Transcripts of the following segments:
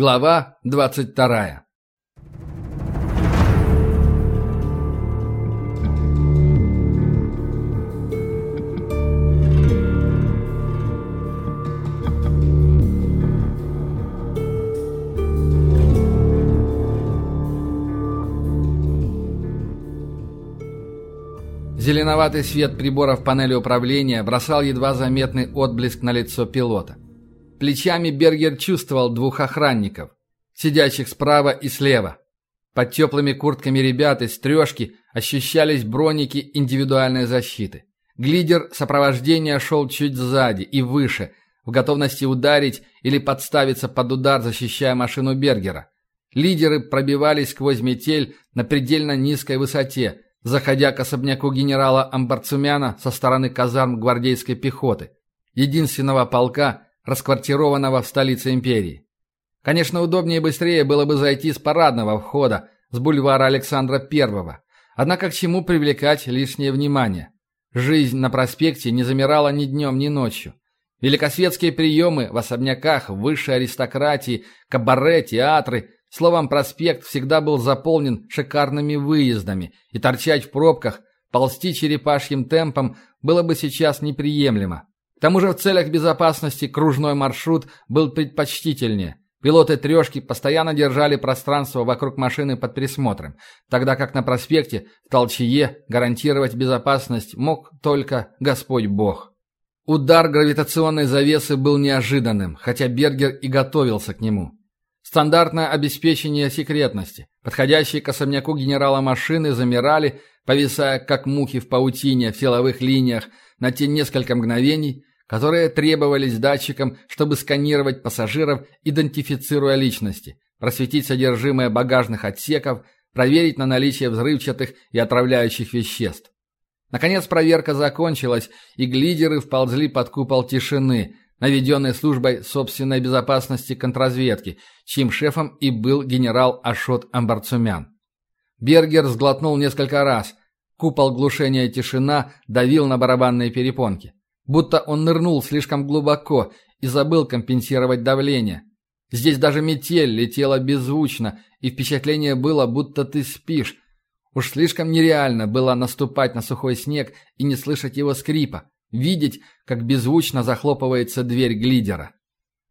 Глава 22. Зеленоватый свет приборов панели управления бросал едва заметный отблеск на лицо пилота. Плечами Бергер чувствовал двух охранников, сидящих справа и слева. Под теплыми куртками ребят из трешки ощущались броники индивидуальной защиты. Глидер сопровождения шел чуть сзади и выше, в готовности ударить или подставиться под удар, защищая машину Бергера. Лидеры пробивались сквозь метель на предельно низкой высоте, заходя к особняку генерала Амбарцумяна со стороны казарм гвардейской пехоты, единственного полка, расквартированного в столице империи. Конечно, удобнее и быстрее было бы зайти с парадного входа, с бульвара Александра I, однако к чему привлекать лишнее внимание? Жизнь на проспекте не замирала ни днем, ни ночью. Великосветские приемы в особняках высшей аристократии, кабаре, театры, словом, проспект всегда был заполнен шикарными выездами, и торчать в пробках, ползти черепашьим темпом было бы сейчас неприемлемо. К тому же в целях безопасности кружной маршрут был предпочтительнее. Пилоты «трешки» постоянно держали пространство вокруг машины под присмотром, тогда как на проспекте, в Толчье, гарантировать безопасность мог только Господь Бог. Удар гравитационной завесы был неожиданным, хотя Бергер и готовился к нему. Стандартное обеспечение секретности. Подходящие к особняку генерала машины замирали, повисая как мухи в паутине в силовых линиях на те несколько мгновений, которые требовались датчикам, чтобы сканировать пассажиров, идентифицируя личности, просветить содержимое багажных отсеков, проверить на наличие взрывчатых и отравляющих веществ. Наконец проверка закончилась, и глидеры вползли под купол тишины, наведенной службой собственной безопасности контрразведки, чьим шефом и был генерал Ашот Амбарцумян. Бергер сглотнул несколько раз. Купол глушения тишина давил на барабанные перепонки будто он нырнул слишком глубоко и забыл компенсировать давление. Здесь даже метель летела беззвучно, и впечатление было, будто ты спишь. Уж слишком нереально было наступать на сухой снег и не слышать его скрипа, видеть, как беззвучно захлопывается дверь глидера.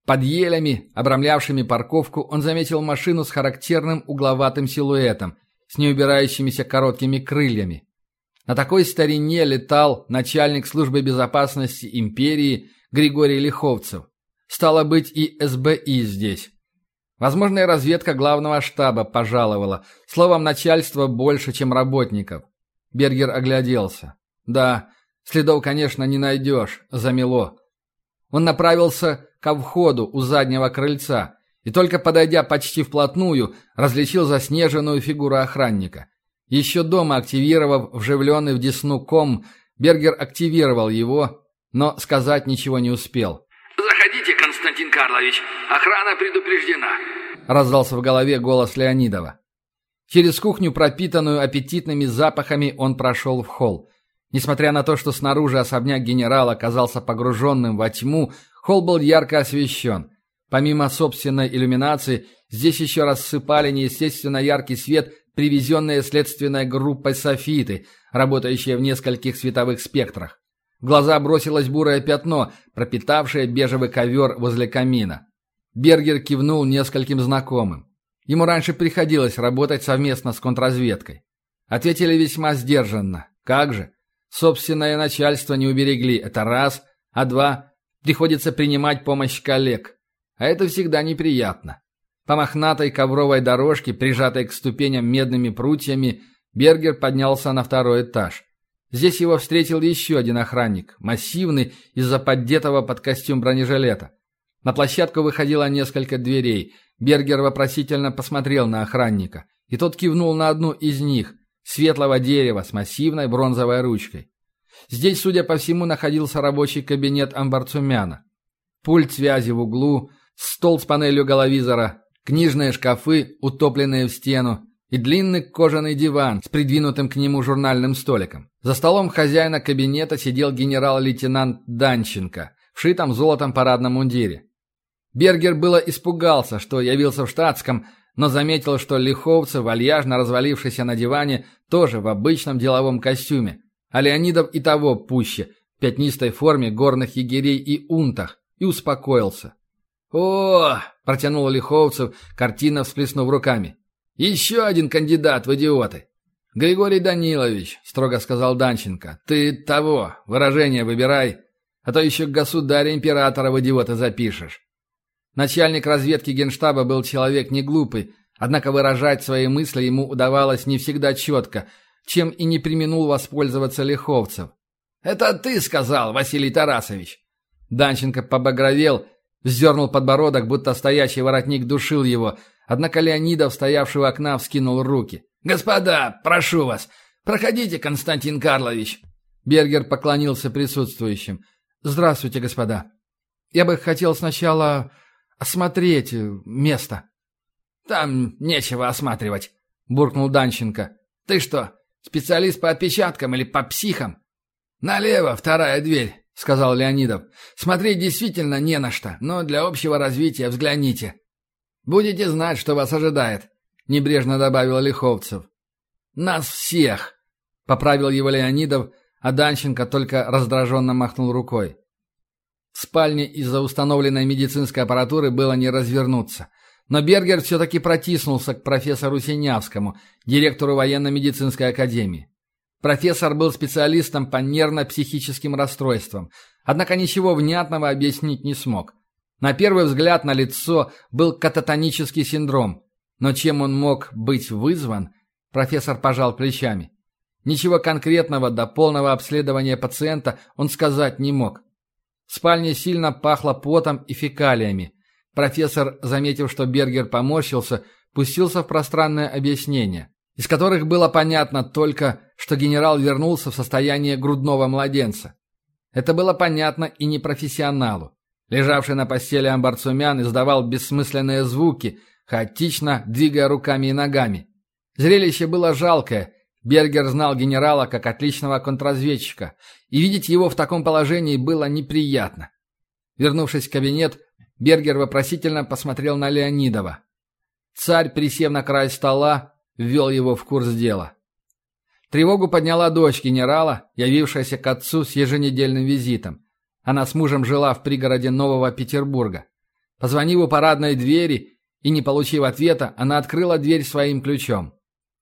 Под елями, обрамлявшими парковку, он заметил машину с характерным угловатым силуэтом, с неубирающимися короткими крыльями. На такой старине летал начальник службы безопасности империи Григорий Лиховцев. Стало быть, и СБИ здесь. Возможно, и разведка главного штаба пожаловала. Словом, начальство больше, чем работников. Бергер огляделся. Да, следов, конечно, не найдешь, замело. Он направился ко входу у заднего крыльца и только подойдя почти вплотную, различил заснеженную фигуру охранника. Еще дома активировав вживленный в десну ком, Бергер активировал его, но сказать ничего не успел. «Заходите, Константин Карлович, охрана предупреждена», — раздался в голове голос Леонидова. Через кухню, пропитанную аппетитными запахами, он прошел в холл. Несмотря на то, что снаружи особняк генерала оказался погруженным во тьму, холл был ярко освещен. Помимо собственной иллюминации, здесь еще рассыпали неестественно яркий свет привезенные следственной группой софиты, работающие в нескольких световых спектрах. В глаза бросилось бурое пятно, пропитавшее бежевый ковер возле камина. Бергер кивнул нескольким знакомым. Ему раньше приходилось работать совместно с контрразведкой. Ответили весьма сдержанно. Как же? Собственное начальство не уберегли, это раз. А два, приходится принимать помощь коллег. А это всегда неприятно. По мохнатой ковровой дорожке, прижатой к ступеням медными прутьями, Бергер поднялся на второй этаж. Здесь его встретил еще один охранник, массивный из-за поддетого под костюм бронежилета. На площадку выходило несколько дверей. Бергер вопросительно посмотрел на охранника, и тот кивнул на одну из них, светлого дерева с массивной бронзовой ручкой. Здесь, судя по всему, находился рабочий кабинет Амбарцумяна. Пульт связи в углу, стол с панелью головизора, книжные шкафы, утопленные в стену, и длинный кожаный диван с придвинутым к нему журнальным столиком. За столом хозяина кабинета сидел генерал-лейтенант Данченко в шитом золотом парадном мундире. Бергер было испугался, что явился в штатском, но заметил, что Лиховцев, вальяжно развалившийся на диване, тоже в обычном деловом костюме, а Леонидов и того пуще, в пятнистой форме горных егерей и унтах, и успокоился. «О!» – протянул Лиховцев, картина всплеснув руками. «Еще один кандидат в идиоты!» «Григорий Данилович», – строго сказал Данченко, – «ты того, выражение выбирай, а то еще государя-императора в идиоты запишешь». Начальник разведки генштаба был человек не глупый, однако выражать свои мысли ему удавалось не всегда четко, чем и не применул воспользоваться Лиховцев. «Это ты сказал, Василий Тарасович!» Данченко побагровел, вздернул подбородок, будто стоящий воротник душил его, однако Леонидов, стоявший у окна, вскинул руки. «Господа, прошу вас, проходите, Константин Карлович!» Бергер поклонился присутствующим. «Здравствуйте, господа. Я бы хотел сначала осмотреть место». «Там нечего осматривать», — буркнул Данченко. «Ты что, специалист по отпечаткам или по психам?» «Налево, вторая дверь», — сказал Леонидов. «Смотреть действительно не на что, но для общего развития взгляните. Будете знать, что вас ожидает», — небрежно добавил Лиховцев. «Нас всех», — поправил его Леонидов, а Данченко только раздраженно махнул рукой. В спальне из-за установленной медицинской аппаратуры было не развернуться. Но Бергер все-таки протиснулся к профессору Синявскому, директору военно-медицинской академии. Профессор был специалистом по нервно-психическим расстройствам, однако ничего внятного объяснить не смог. На первый взгляд на лицо был кататонический синдром, но чем он мог быть вызван, профессор пожал плечами. Ничего конкретного до полного обследования пациента он сказать не мог. В спальне сильно пахло потом и фекалиями. Профессор, заметив, что Бергер поморщился, пустился в пространное объяснение, из которых было понятно только, что генерал вернулся в состояние грудного младенца. Это было понятно и непрофессионалу. Лежавший на постели амбарцумян издавал бессмысленные звуки, хаотично двигая руками и ногами. Зрелище было жалкое, Бергер знал генерала как отличного контрразведчика, и видеть его в таком положении было неприятно. Вернувшись в кабинет, Бергер вопросительно посмотрел на Леонидова. Царь, присев на край стола, ввел его в курс дела. Тревогу подняла дочь генерала, явившаяся к отцу с еженедельным визитом. Она с мужем жила в пригороде Нового Петербурга. Позвонив у парадной двери и не получив ответа, она открыла дверь своим ключом.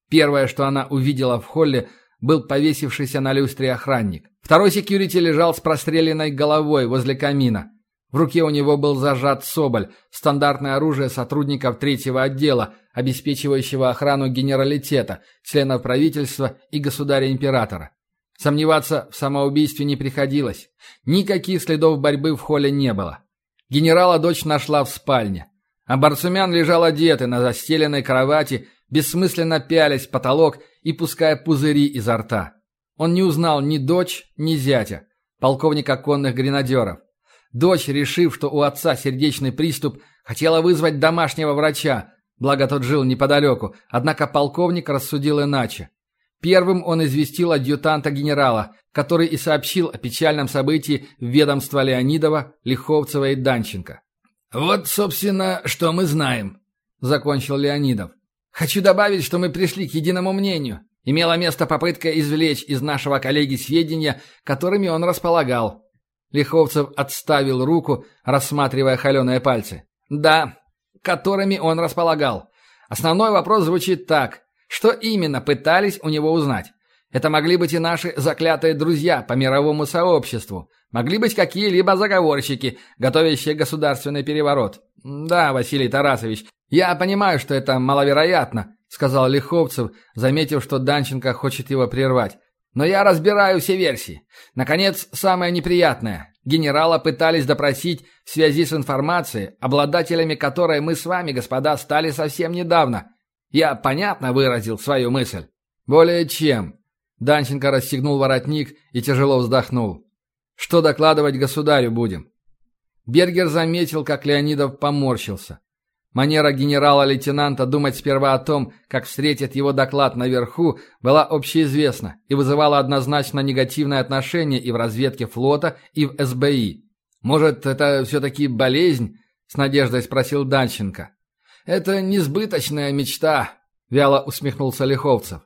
Первое, что она увидела в холле, был повесившийся на люстре охранник. Второй секьюрити лежал с простреленной головой возле камина. В руке у него был зажат соболь, стандартное оружие сотрудников третьего отдела, обеспечивающего охрану генералитета, членов правительства и государя-императора. Сомневаться в самоубийстве не приходилось. Никаких следов борьбы в холле не было. Генерала дочь нашла в спальне. А Барсумян лежал одетый на застеленной кровати бессмысленно пялясь в потолок и пуская пузыри изо рта. Он не узнал ни дочь, ни зятя, полковника конных гренадеров. Дочь, решив, что у отца сердечный приступ, хотела вызвать домашнего врача, благо тот жил неподалеку, однако полковник рассудил иначе. Первым он известил адъютанта генерала, который и сообщил о печальном событии в ведомство Леонидова, Лиховцева и Данченко. «Вот, собственно, что мы знаем», — закончил Леонидов. Хочу добавить, что мы пришли к единому мнению. Имела место попытка извлечь из нашего коллеги сведения, которыми он располагал. Лиховцев отставил руку, рассматривая холеные пальцы. Да, которыми он располагал. Основной вопрос звучит так. Что именно пытались у него узнать? Это могли быть и наши заклятые друзья по мировому сообществу. Могли быть какие-либо заговорщики, готовящие государственный переворот. Да, Василий Тарасович, «Я понимаю, что это маловероятно», — сказал Лиховцев, заметив, что Данченко хочет его прервать. «Но я разбираю все версии. Наконец, самое неприятное. Генерала пытались допросить в связи с информацией, обладателями которой мы с вами, господа, стали совсем недавно. Я понятно выразил свою мысль?» «Более чем». Данченко расстегнул воротник и тяжело вздохнул. «Что докладывать государю будем?» Бергер заметил, как Леонидов поморщился. Манера генерала-лейтенанта думать сперва о том, как встретит его доклад наверху, была общеизвестна и вызывала однозначно негативное отношение и в разведке флота, и в СБИ. Может, это все-таки болезнь? — с надеждой спросил Данченко. «Это несбыточная мечта», — вяло усмехнулся Лиховцев.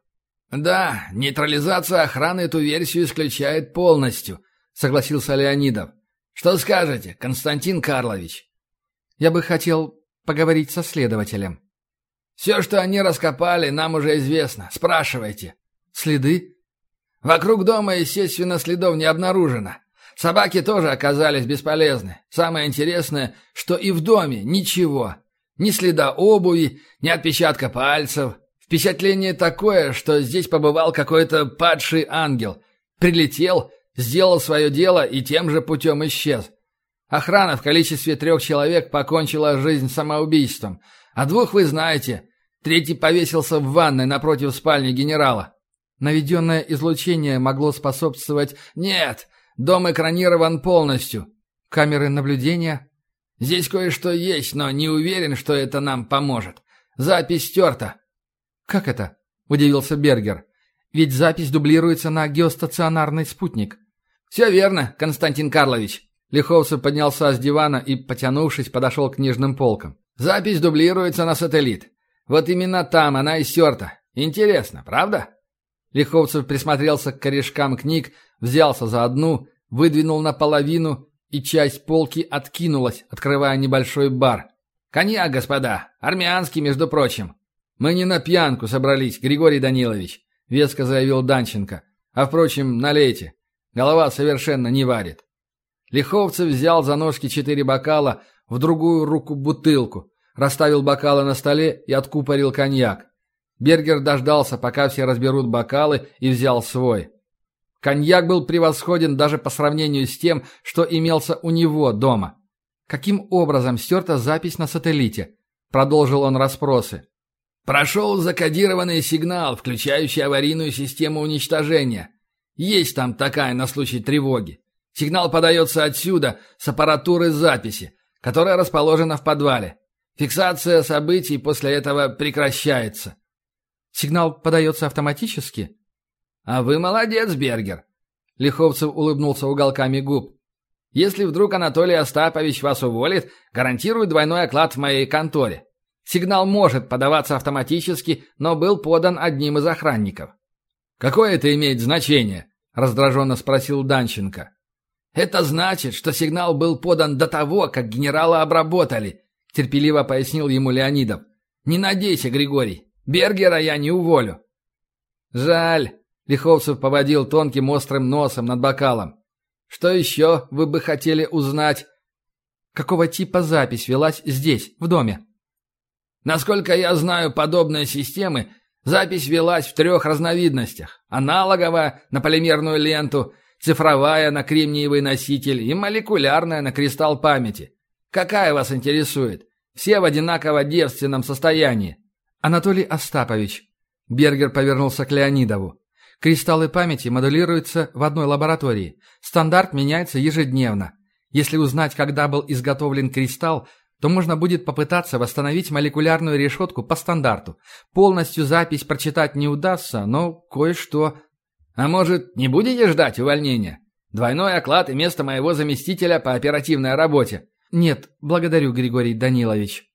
«Да, нейтрализация охраны эту версию исключает полностью», — согласился Леонидов. «Что скажете, Константин Карлович?» «Я бы хотел поговорить со следователем». «Все, что они раскопали, нам уже известно. Спрашивайте». «Следы?» «Вокруг дома, естественно, следов не обнаружено. Собаки тоже оказались бесполезны. Самое интересное, что и в доме ничего. Ни следа обуви, ни отпечатка пальцев. Впечатление такое, что здесь побывал какой-то падший ангел. Прилетел, сделал свое дело и тем же путем исчез. Охрана в количестве трех человек покончила жизнь самоубийством. А двух вы знаете. Третий повесился в ванной напротив спальни генерала. Наведенное излучение могло способствовать... Нет, дом экранирован полностью. Камеры наблюдения? Здесь кое-что есть, но не уверен, что это нам поможет. Запись стерта. Как это? Удивился Бергер. Ведь запись дублируется на геостационарный спутник. Все верно, Константин Карлович. Лиховцев поднялся с дивана и, потянувшись, подошел к книжным полкам. «Запись дублируется на сателлит. Вот именно там она и стерта. Интересно, правда?» Лиховцев присмотрелся к корешкам книг, взялся за одну, выдвинул наполовину, и часть полки откинулась, открывая небольшой бар. «Коньяк, господа! Армянский, между прочим!» «Мы не на пьянку собрались, Григорий Данилович», — веско заявил Данченко. «А, впрочем, налейте. Голова совершенно не варит». Лиховцев взял за ножки четыре бокала, в другую руку бутылку, расставил бокалы на столе и откупорил коньяк. Бергер дождался, пока все разберут бокалы, и взял свой. Коньяк был превосходен даже по сравнению с тем, что имелся у него дома. «Каким образом стерта запись на сателлите?» Продолжил он расспросы. «Прошел закодированный сигнал, включающий аварийную систему уничтожения. Есть там такая на случай тревоги. Сигнал подается отсюда, с аппаратуры записи, которая расположена в подвале. Фиксация событий после этого прекращается. Сигнал подается автоматически? А вы молодец, Бергер. Лиховцев улыбнулся уголками губ. Если вдруг Анатолий Остапович вас уволит, гарантирую двойной оклад в моей конторе. Сигнал может подаваться автоматически, но был подан одним из охранников. «Какое это имеет значение?» – раздраженно спросил Данченко. «Это значит, что сигнал был подан до того, как генерала обработали», — терпеливо пояснил ему Леонидов. «Не надейся, Григорий, Бергера я не уволю». «Жаль», — Лиховцев поводил тонким острым носом над бокалом. «Что еще вы бы хотели узнать?» «Какого типа запись велась здесь, в доме?» «Насколько я знаю подобные системы, запись велась в трех разновидностях. Аналоговая, на полимерную ленту — цифровая на кремниевый носитель и молекулярная на кристалл памяти. Какая вас интересует? Все в одинаково девственном состоянии. Анатолий Остапович. Бергер повернулся к Леонидову. Кристаллы памяти модулируются в одной лаборатории. Стандарт меняется ежедневно. Если узнать, когда был изготовлен кристалл, то можно будет попытаться восстановить молекулярную решетку по стандарту. Полностью запись прочитать не удастся, но кое-что а может, не будете ждать увольнения? Двойной оклад и место моего заместителя по оперативной работе. Нет, благодарю, Григорий Данилович.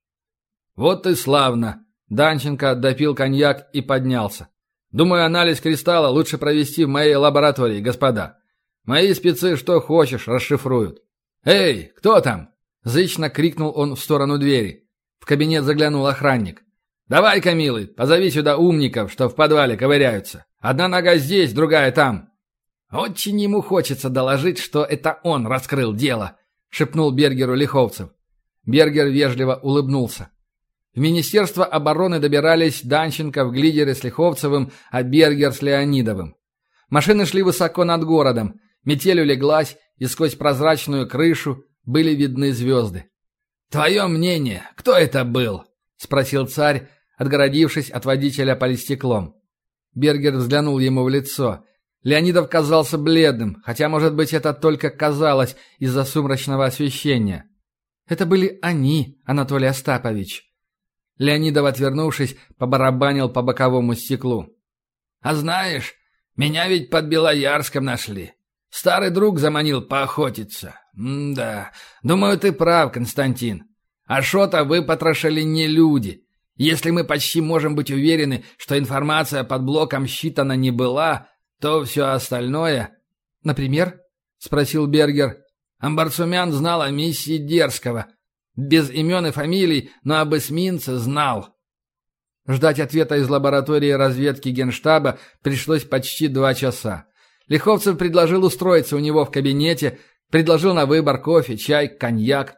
Вот и славно. Данченко допил коньяк и поднялся. Думаю, анализ кристалла лучше провести в моей лаборатории, господа. Мои спецы что хочешь расшифруют. «Эй, кто там?» – зычно крикнул он в сторону двери. В кабинет заглянул охранник. «Давай-ка, милый, позови сюда умников, что в подвале ковыряются. Одна нога здесь, другая там». «Очень ему хочется доложить, что это он раскрыл дело», — шепнул Бергеру Лиховцев. Бергер вежливо улыбнулся. В Министерство обороны добирались Данченко в глидере с Лиховцевым, а Бергер с Леонидовым. Машины шли высоко над городом, метель улеглась, и сквозь прозрачную крышу были видны звезды. «Твое мнение, кто это был?» — спросил царь, отгородившись от водителя полистеклом. Бергер взглянул ему в лицо. Леонидов казался бледным, хотя, может быть, это только казалось из-за сумрачного освещения. Это были они, Анатолий Остапович. Леонидов, отвернувшись, побарабанил по боковому стеклу. «А знаешь, меня ведь под Белоярском нашли. Старый друг заманил поохотиться. М да, думаю, ты прав, Константин. А что-то выпотрошили не люди. Если мы почти можем быть уверены, что информация под блоком считана не была, то все остальное... Например? — спросил Бергер. Амбарцумян знал о миссии Дерзкого. Без имен и фамилий, но об эсминце знал. Ждать ответа из лаборатории разведки Генштаба пришлось почти два часа. Лиховцев предложил устроиться у него в кабинете, предложил на выбор кофе, чай, коньяк.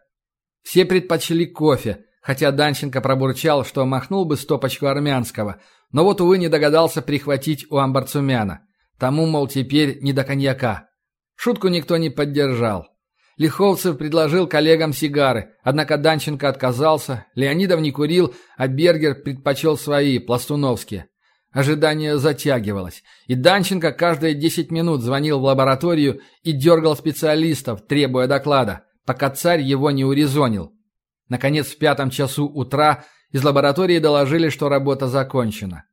Все предпочли кофе, хотя Данченко пробурчал, что махнул бы стопочку армянского, но вот, увы, не догадался прихватить у Амбарцумяна. Тому, мол, теперь не до коньяка. Шутку никто не поддержал. Лиховцев предложил коллегам сигары, однако Данченко отказался, Леонидов не курил, а Бергер предпочел свои, пластуновские. Ожидание затягивалось, и Данченко каждые 10 минут звонил в лабораторию и дергал специалистов, требуя доклада, пока царь его не урезонил. Наконец, в пятом часу утра из лаборатории доложили, что работа закончена.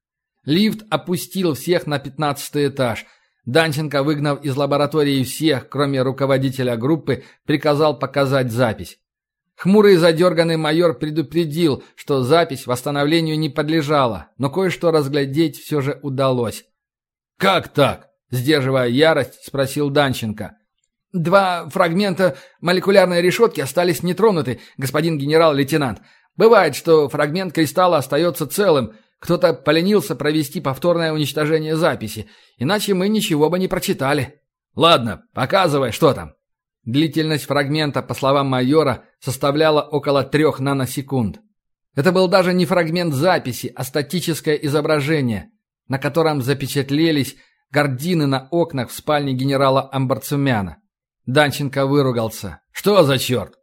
Лифт опустил всех на пятнадцатый этаж – Данченко, выгнав из лаборатории всех, кроме руководителя группы, приказал показать запись. Хмурый задерганный майор предупредил, что запись восстановлению не подлежала, но кое-что разглядеть все же удалось. «Как так?» – сдерживая ярость, спросил Данченко. «Два фрагмента молекулярной решетки остались нетронуты, господин генерал-лейтенант. Бывает, что фрагмент кристалла остается целым, кто-то поленился провести повторное уничтожение записи, иначе мы ничего бы не прочитали. Ладно, показывай, что там. Длительность фрагмента, по словам майора, составляла около трех наносекунд. Это был даже не фрагмент записи, а статическое изображение, на котором запечатлелись гардины на окнах в спальне генерала Амбарцумяна. Данченко выругался. «Что за черт?»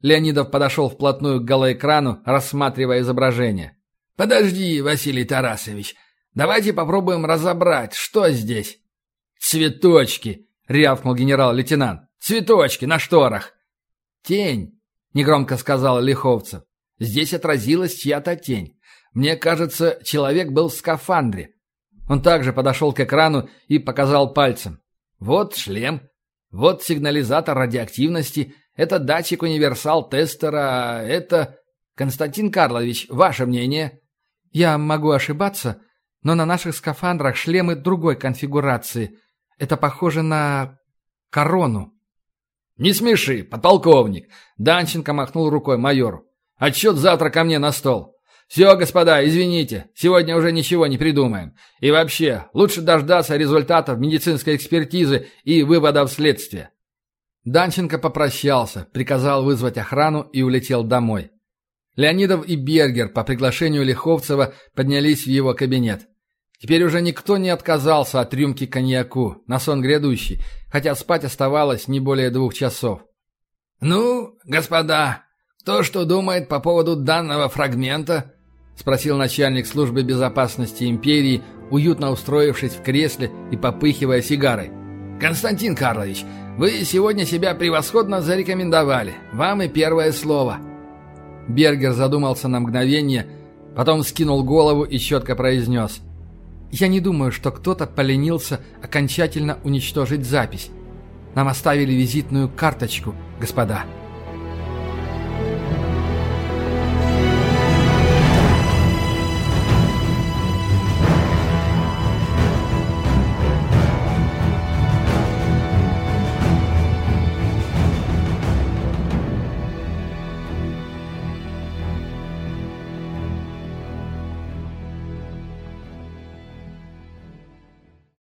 Леонидов подошел вплотную к голоэкрану, рассматривая изображение. «Подожди, Василий Тарасович, давайте попробуем разобрать, что здесь». «Цветочки!» — рявкнул генерал-лейтенант. «Цветочки на шторах!» «Тень!» — негромко сказал Лиховцев. «Здесь отразилась чья-то тень. Мне кажется, человек был в скафандре». Он также подошел к экрану и показал пальцем. «Вот шлем, вот сигнализатор радиоактивности, это датчик универсал тестера, это...» «Константин Карлович, ваше мнение?» Я могу ошибаться, но на наших скафандрах шлемы другой конфигурации. Это похоже на... корону». «Не смеши, подполковник!» Данченко махнул рукой майору. «Отчет завтра ко мне на стол. Все, господа, извините, сегодня уже ничего не придумаем. И вообще, лучше дождаться результатов медицинской экспертизы и выводов следствия». Данченко попрощался, приказал вызвать охрану и улетел домой. Леонидов и Бергер по приглашению Лиховцева поднялись в его кабинет. Теперь уже никто не отказался от рюмки коньяку на сон грядущий, хотя спать оставалось не более двух часов. «Ну, господа, кто что думает по поводу данного фрагмента?» — спросил начальник службы безопасности империи, уютно устроившись в кресле и попыхивая сигарой. «Константин Карлович, вы сегодня себя превосходно зарекомендовали. Вам и первое слово». Бергер задумался на мгновение, потом скинул голову и четко произнес. «Я не думаю, что кто-то поленился окончательно уничтожить запись. Нам оставили визитную карточку, господа».